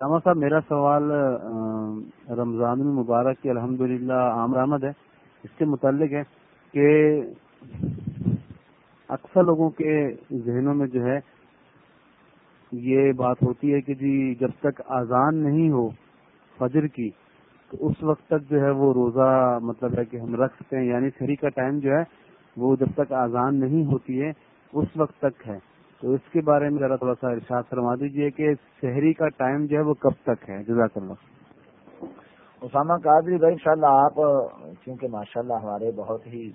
راما صاحب میرا سوال رمضان المبارک کی الحمد للہ آمد ہے۔ اس کے متعلق ہے کہ اکثر لوگوں کے ذہنوں میں جو ہے یہ بات ہوتی ہے کہ جی جب تک اذان نہیں ہو فجر کی، تو اس وقت تک جو ہے وہ روزہ مطلب ہے کہ ہم رکھ سکتے ہیں۔ یعنی شہری کا ٹائم جو ہے وہ جب تک اذان نہیں ہوتی ہے، اس وقت تک ہے۔ تو اس کے بارے میں ذرا تھوڑا سا ارشاد فرما دیجیے کہ شہری کا ٹائم جو ہے وہ کب تک ہے؟ جزاک اللہ اسامہ قادری بھائی ان شاء اللہ آپ کیونکہ ماشاء اللہ ہمارے بہت ہی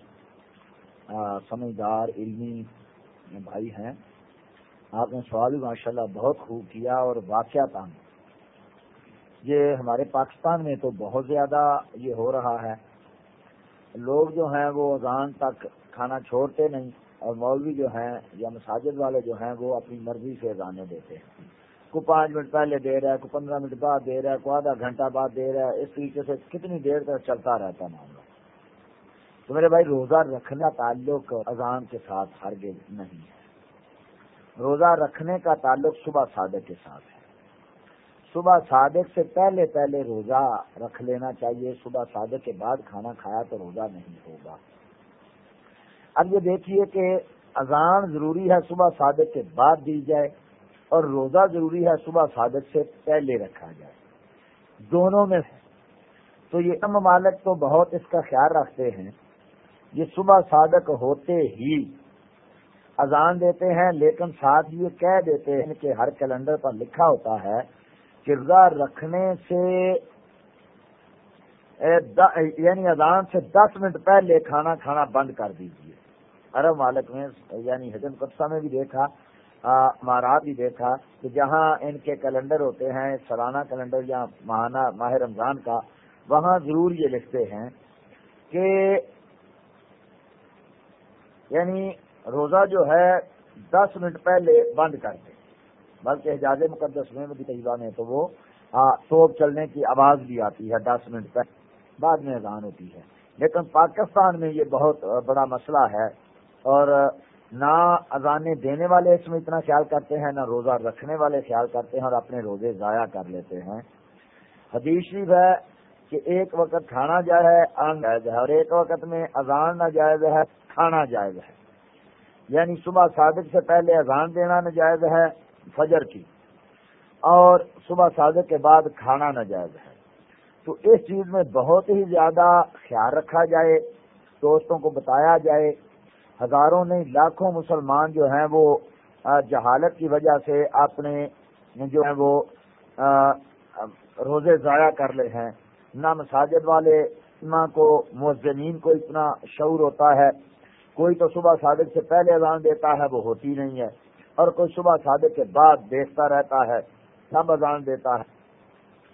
سمجھدار، علمی بھائی ہیں، آپ نے سوال بھی ماشاء اللہ بہت خوب کیا اور واقعہ تھا یہ ہمارے پاکستان میں تو بہت زیادہ یہ ہو رہا ہے۔ لوگ جو ہیں وہ اذان تک کھانا چھوڑتے نہیں۔ اور مولوی جو ہیں یا مساجد والے جو ہیں وہ اپنی مرضی سے اذانے دیتے ہیں۔ کو پانچ منٹ پہلے دے رہا ہے، کو پندرہ منٹ بعد دے رہا ہے، کو آدھا گھنٹہ بعد دے رہا ہے، اس طریقے سے کتنی دیر تک چلتا رہتا معاملہ۔ تو میرے بھائی، روزہ رکھنا تعلق اذان کے ساتھ ہرگز نہیں ہے۔ روزہ رکھنے کا تعلق صبح صادق کے ساتھ ہے۔ صبح صادق سے پہلے پہلے روزہ رکھ لینا چاہیے۔ صبح صادق کے بعد کھانا کھایا تو روزہ نہیں ہوگا۔ اب یہ دیکھیے کہ اذان ضروری ہے صبح صادق کے بعد دی جائے اور روزہ ضروری ہے صبح صادق سے پہلے رکھا جائے۔ دونوں میں تو یہ ممالک تو بہت اس کا خیال رکھتے ہیں یہ صبح صادق ہوتے ہی اذان دیتے ہیں، لیکن ساتھ یہ کہہ دیتے ہیں کہ ہر کیلنڈر پر لکھا ہوتا ہے کردار رکھنے سے یعنی اذان سے دس منٹ پہلے کھانا کھانا بند کر دیجیے عرب مالک میں یعنی حجم قبصہ میں بھی دیکھا مہارات بھی دیکھا کہ جہاں ان کے کیلنڈر ہوتے ہیں، سالانہ کیلنڈر یا ماہانہ، ماہ رمضان کا، وہاں ضرور یہ لکھتے ہیں کہ یعنی روزہ جو ہے، دس منٹ پہلے بند کر دیں بلکہ حجاز مقدس میں بھی طیبہ میں تو وہ توپ چلنے کی آواز بھی آتی ہے دس منٹ پہلے، بعد میں اذان ہوتی ہے۔ لیکن پاکستان میں یہ بہت بڑا مسئلہ ہے۔ اور نہ اذانے دینے والے اس میں اتنا خیال کرتے ہیں، نہ روزہ رکھنے والے خیال کرتے ہیں اور اپنے روزے ضائع کر لیتے ہیں۔ حدیث شریف ہے کہ ایک وقت کھانا جائز ہے ان جائز ہے، اور ایک وقت میں اذان نہ جائز ہے، کھانا جائز ہے۔ یعنی صبح صادق سے پہلے اذان دینا ناجائز ہے فجر کی، اور صبح صادق کے بعد کھانا ناجائز ہے۔ تو اس چیز میں بہت ہی زیادہ خیال رکھا جائے، دوستوں کو بتایا جائے ہزاروں نہیں، لاکھوں مسلمان جو ہیں وہ جہالت کی وجہ سے اپنے جو ہیں وہ روزے ضائع کر لے ہیں۔ نہ مساجد والے، نہ کو مزمین کو اتنا شعور ہوتا ہے۔ کوئی تو صبح صادق سے پہلے اذان دیتا ہے، وہ ہوتی نہیں ہے۔ اور کوئی صبح صادق کے بعد دیکھتا رہتا ہے سب اذان دیتا ہے۔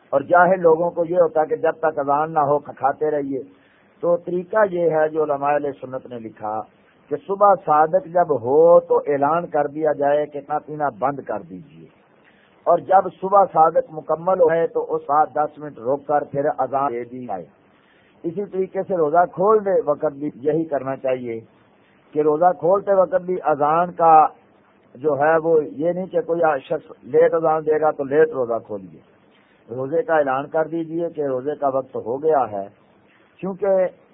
اور جاہل لوگوں کو یہ ہوتا ہے کہ جب تک اذان نہ ہو، کھاتے رہیے۔ تو طریقہ یہ ہے جو علماء علیہ سنت نے لکھا۔ کہ صبح صادق جب ہو تو اعلان کر دیا جائے کہ نہ پینا بند کر دیجیے اور جب صبح صادق مکمل ہوئے تو اس سات دس منٹ روک کر پھر اذان دے دی جائے۔ اسی طریقے سے روزہ کھول دے وقت بھی یہی کرنا چاہیے کہ روزہ کھولتے وقت بھی اذان کا جو ہے وہ یہ نہیں کہ کوئی شخص لیٹ اذان دے گا تو لیٹ روزہ کھولیے۔ روزے کا اعلان کر دیجیے کہ روزے کا وقت ہو گیا ہے۔ کیونکہ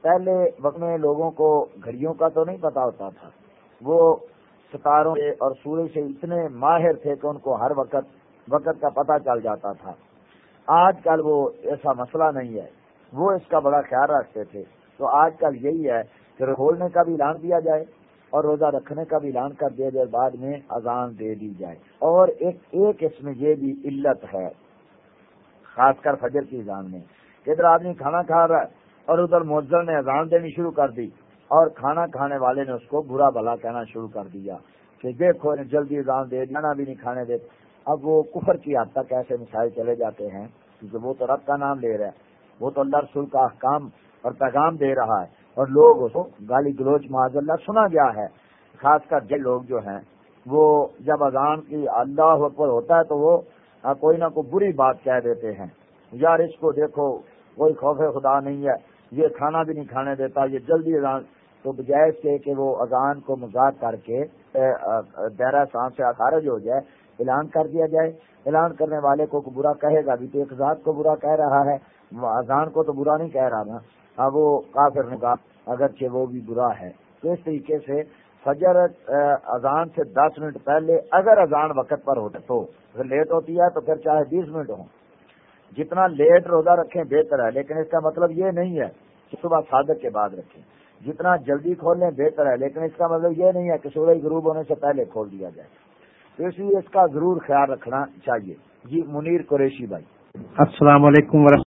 پہلے وقت میں لوگوں کو گھڑیوں کا تو نہیں پتا ہوتا تھا۔ وہ ستاروں سے اور سورج سے اتنے ماہر تھے کہ ان کو ہر وقت وقت کا پتہ چل جاتا تھا۔ آج کل وہ ایسا مسئلہ نہیں ہے۔ وہ اس کا بڑا خیال رکھتے تھے۔ تو آج کل یہی ہے کہ کھولنے کا بھی اعلان دیا جائے اور روزہ رکھنے کا بھی اعلان کر دیا جائے، بعد میں اذان دے دی جائے۔ اور ایک ایک اس میں یہ بھی علت ہے، خاص کر فجر کی اذان میں، کہ ادھر آدمی کھانا کھا رہا ہے۔ اور ادھر مؤذر نے اذان دینی شروع کر دی اور کھانا کھانے والے نے اس کو برا بلا کہنا شروع کر دیا کہ دیکھو جلدی اذان دے دینا بھی نہیں کھانے دے۔ اب وہ کفر کی حد تک ایسے مسائل چلے جاتے ہیں کیونکہ وہ تو رب کا نام لے رہا ہے۔ وہ تو اللہ رسول کا احکام اور پیغام دے رہا ہے۔ اور لوگ اس کو گالی گلوچ معاذ اللہ سنا گیا ہے۔ خاص کر جو لوگ جو ہیں، وہ جب اذان کی اللہ اکبر ہوتا ہے تو وہ کوئی نہ کوئی بری بات کہہ دیتے ہیں۔ یار اس کو دیکھو، کوئی خوف خدا نہیں ہے۔ یہ کھانا بھی نہیں کھانے دیتا، یہ جلدی اذان، تو بجائے سے کہ وہ اذان کو مذاق کر کے دہرا سانس سے خارج ہو جائے، اعلان کر دیا جائے۔ اعلان کرنے والے کو برا کہے گا بھی تو ایک ذات کو برا کہہ رہا ہے۔ اذان کو تو برا نہیں کہہ رہا نا۔ اب وہ کافر نے اگرچہ وہ بھی برا ہے۔ تو اس طریقے سے فجر اذان سے دس منٹ پہلے، اگر اذان وقت پر ہوتا تو، اگر لیٹ ہوتی ہے تو پھر چاہے بیس منٹ ہوں۔ جتنا لیٹ روزہ رکھیں بہتر ہے، لیکن اس کا مطلب یہ نہیں ہے کہ صبح صادق کے بعد رکھیں۔ جتنا جلدی کھول لیں بہتر ہے، لیکن اس کا مطلب یہ نہیں ہے کہ سورج غروب ہونے سے پہلے کھول دیا جائے۔ تو اس لیے اس کا ضرور خیال رکھنا چاہیے۔ جی منیر قریشی بھائی۔ السلام علیکم ورحمۃ